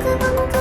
可，光靠